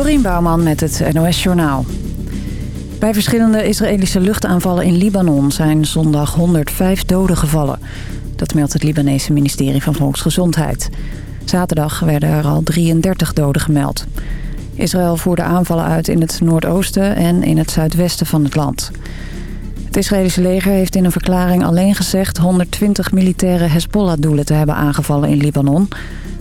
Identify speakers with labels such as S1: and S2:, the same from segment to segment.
S1: Dorien Bouwman met het NOS Journaal. Bij verschillende Israëlische luchtaanvallen in Libanon zijn zondag 105 doden gevallen. Dat meldt het Libanese ministerie van Volksgezondheid. Zaterdag werden er al 33 doden gemeld. Israël voerde aanvallen uit in het noordoosten en in het zuidwesten van het land. Het Israëlische leger heeft in een verklaring alleen gezegd... 120 militaire Hezbollah-doelen te hebben aangevallen in Libanon.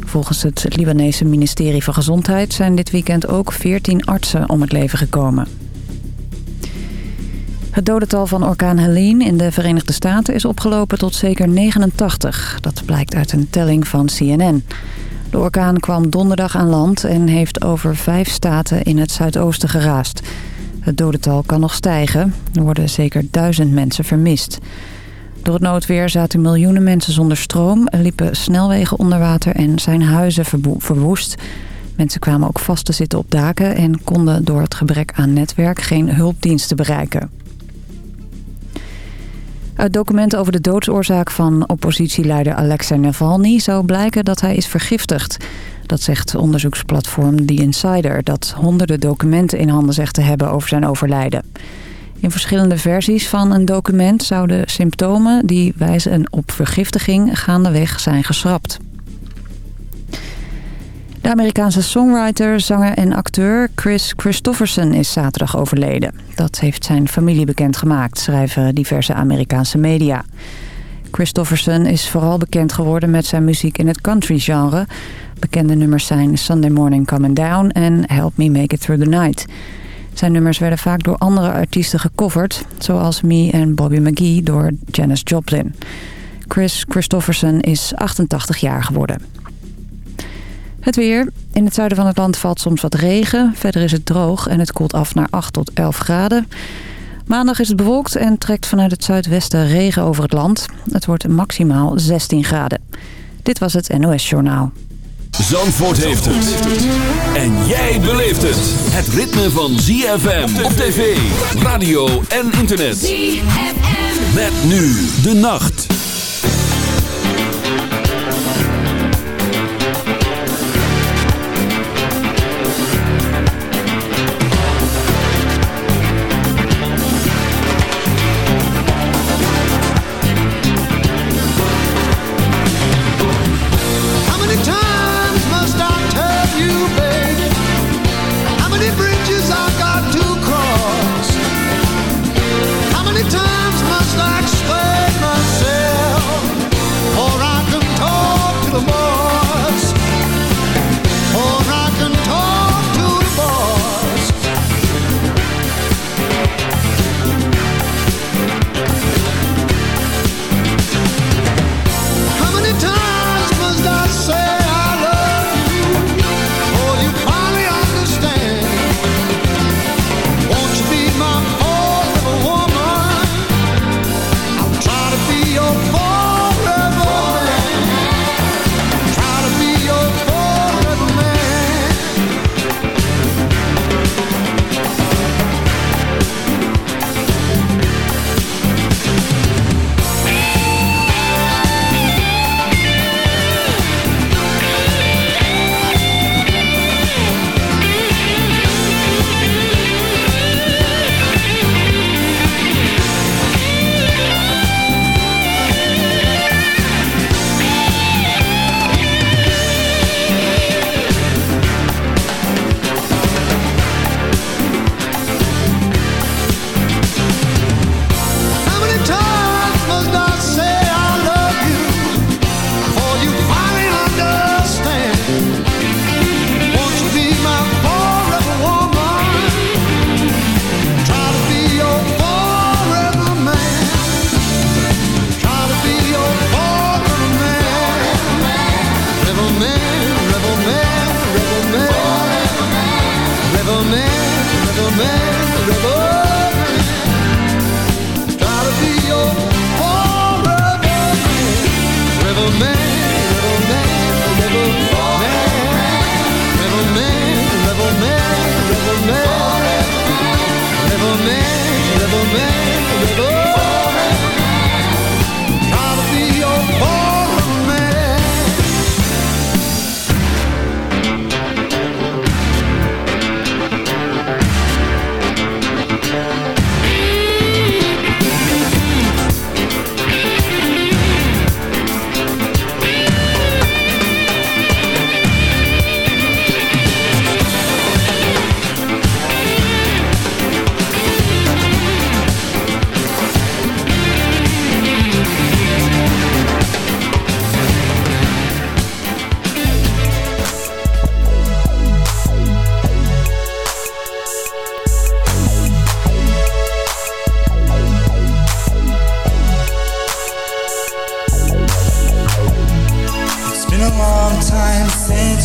S1: Volgens het Libanese ministerie van Gezondheid... zijn dit weekend ook 14 artsen om het leven gekomen. Het dodental van orkaan Helene in de Verenigde Staten is opgelopen tot zeker 89. Dat blijkt uit een telling van CNN. De orkaan kwam donderdag aan land en heeft over vijf staten in het zuidoosten geraast. Het dodental kan nog stijgen. Er worden zeker duizend mensen vermist. Door het noodweer zaten miljoenen mensen zonder stroom... liepen snelwegen onder water en zijn huizen verwoest. Mensen kwamen ook vast te zitten op daken... en konden door het gebrek aan netwerk geen hulpdiensten bereiken. Uit documenten over de doodsoorzaak van oppositieleider Alexei Navalny... zou blijken dat hij is vergiftigd. Dat zegt onderzoeksplatform The Insider... dat honderden documenten in handen zegt te hebben over zijn overlijden. In verschillende versies van een document zouden symptomen... die wijzen op vergiftiging gaandeweg zijn geschrapt. De Amerikaanse songwriter, zanger en acteur Chris Christofferson is zaterdag overleden. Dat heeft zijn familie bekendgemaakt, schrijven diverse Amerikaanse media. Christofferson is vooral bekend geworden met zijn muziek in het country-genre. Bekende nummers zijn Sunday Morning Coming Down en Help Me Make It Through the Night. Zijn nummers werden vaak door andere artiesten gecoverd... zoals Me en Bobby McGee door Janis Joplin. Chris Christofferson is 88 jaar geworden. Het weer. In het zuiden van het land valt soms wat regen. Verder is het droog en het koelt af naar 8 tot 11 graden. Maandag is het bewolkt en trekt vanuit het zuidwesten regen over het land. Het wordt maximaal 16 graden. Dit was het NOS Journaal.
S2: Zandvoort heeft het. En jij beleeft het. Het ritme van ZFM op tv, radio en internet. ZFM. Met nu de nacht.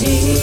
S3: You,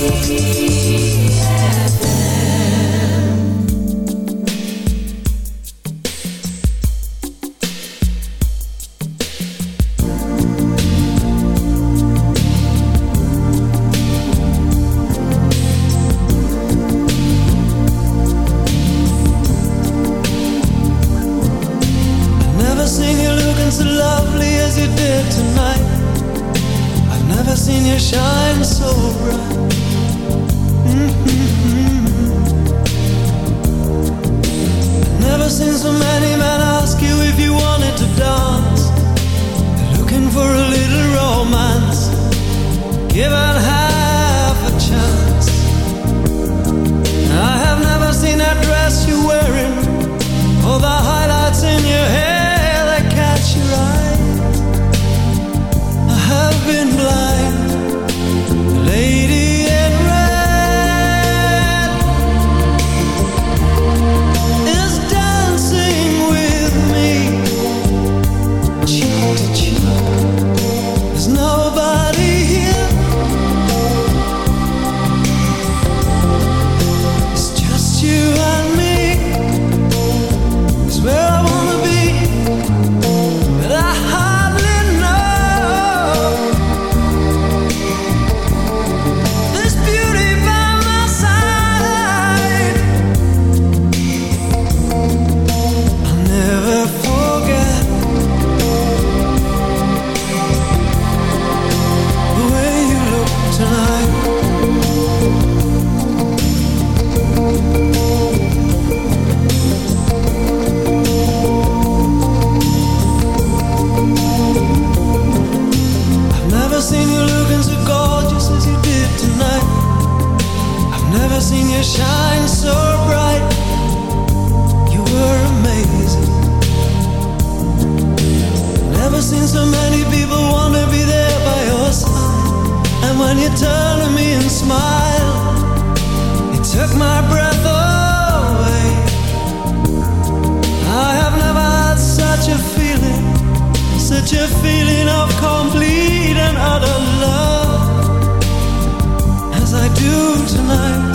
S3: such a feeling of complete and utter love as I do tonight.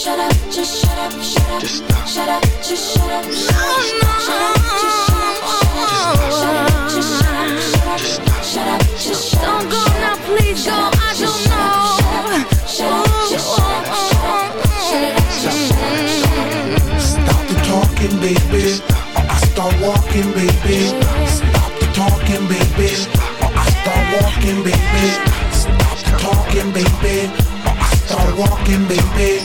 S4: Shut up, just shut up, shut up.
S3: Just stop.
S4: Shut up, just shut up. No, no. Shut up, just shut up, shut up. Just shut up, shut up. Shut up, just shut up. Don't go now, please go. I don't know. Shut up, just shut up, shut up. Shut it up, just shut up.
S5: Stop the talking, baby. Or I start walking, baby. Stop the talking, baby. Or I start walking, baby. Stop the talking, baby. Or I start walking, baby.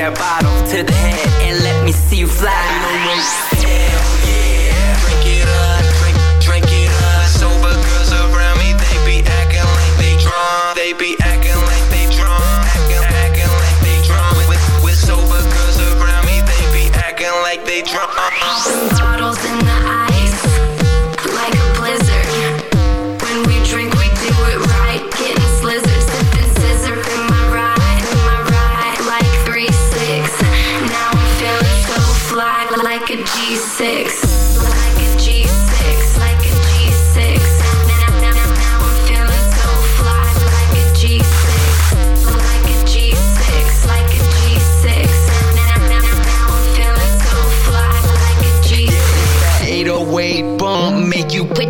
S4: that
S6: bottle to the head and let me see you fly. Yeah, drink it up, drink, it up. Girls around me, they be acting like they drunk, they be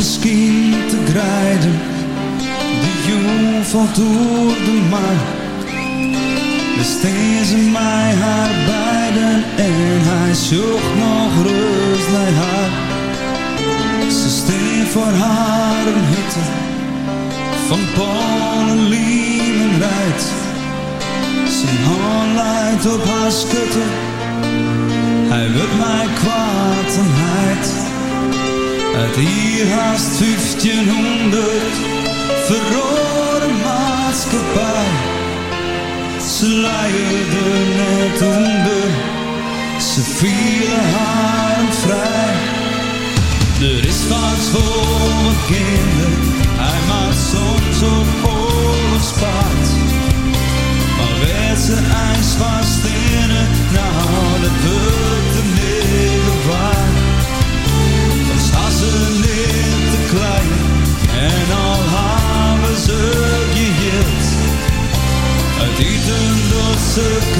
S7: misschien te grijden. die jong valt door de maan. Besteed ze mij haar beiden en hij zocht nog rust naar haar. Ze steen voor haar een hutte van Polen, Liemen rijdt. Zijn hand leidt op haar schutte, hij wil mij kwaad en heid. Uit hier haast 1500 verrode maatschappij. Ze leidde net onder, ze vielen haar en vrij. Er is wat voor mijn kinderen, hij maakt soms op oorlogspaard. Maar werd ze ijs vast in het, de took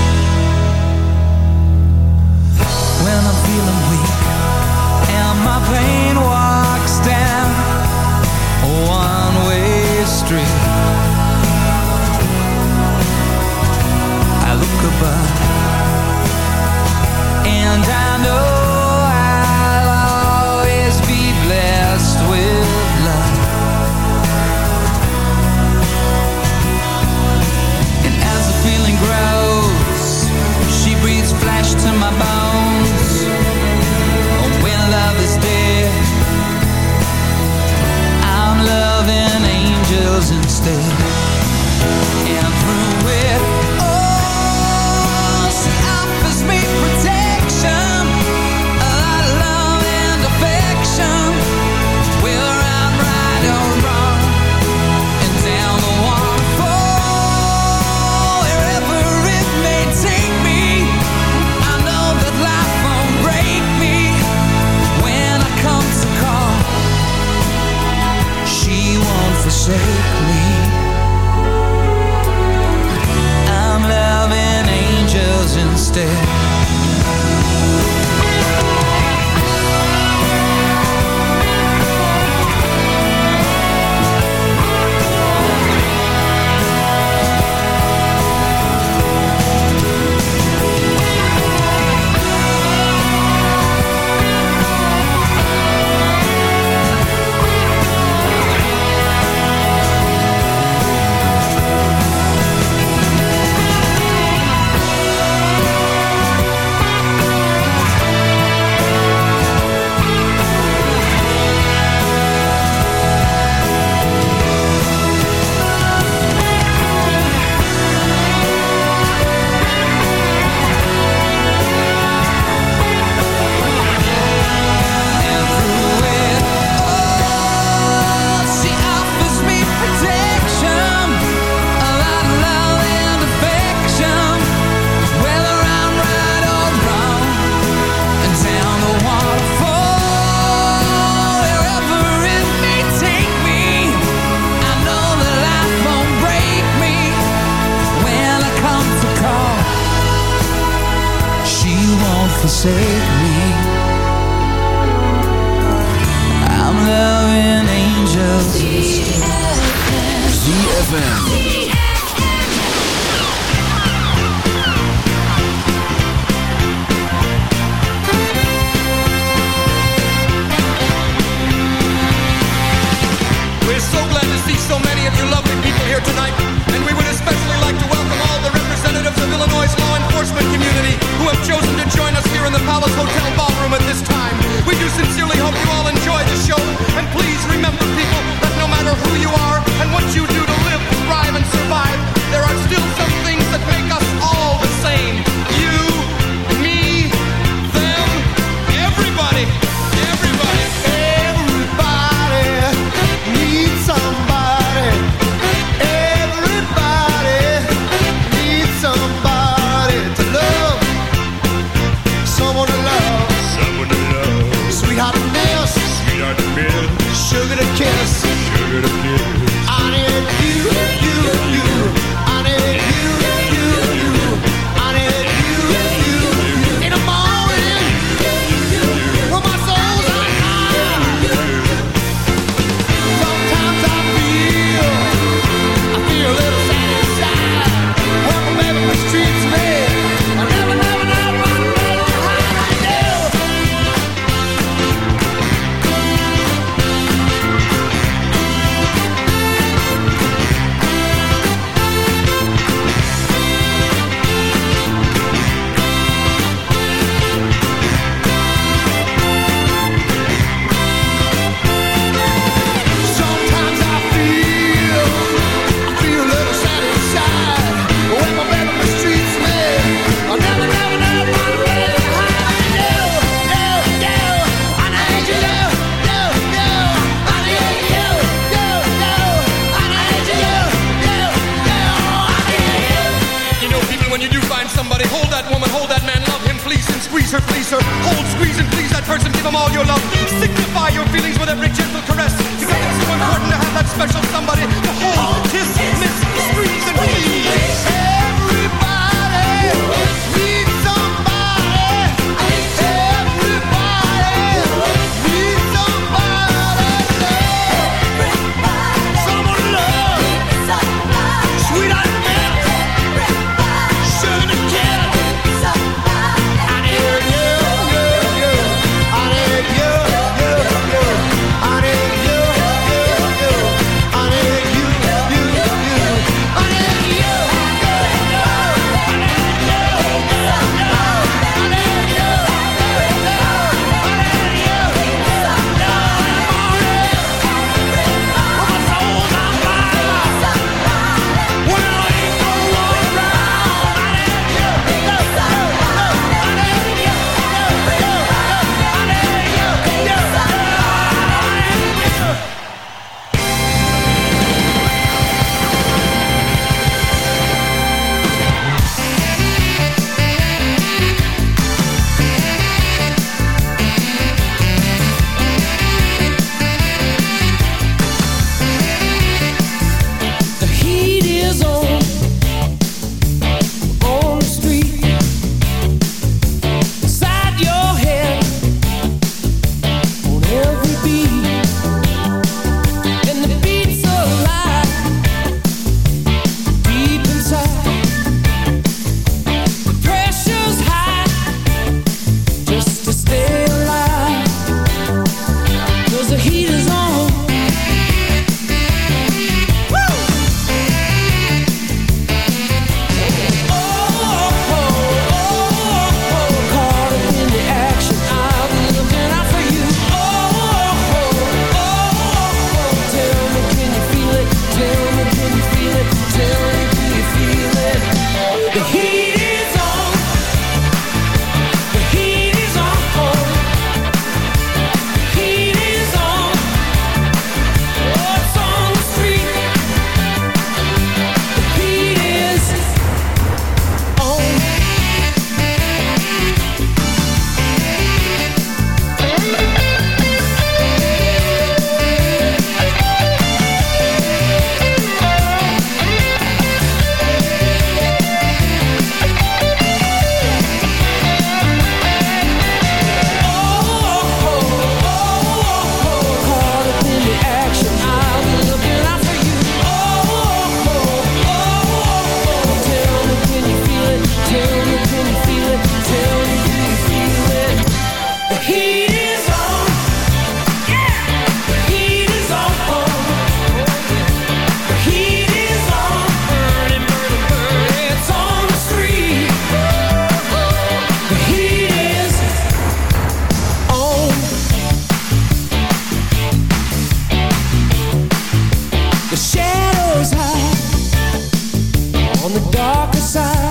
S7: the
S8: darker side.